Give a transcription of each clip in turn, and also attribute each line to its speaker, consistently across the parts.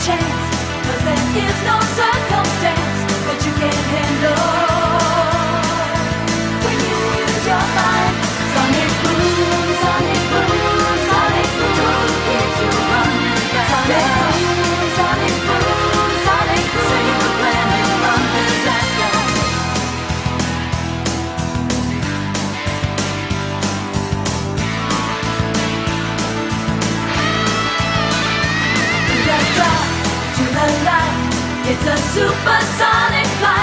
Speaker 1: chance, cause there is no It's a supersonic flight.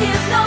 Speaker 1: Is no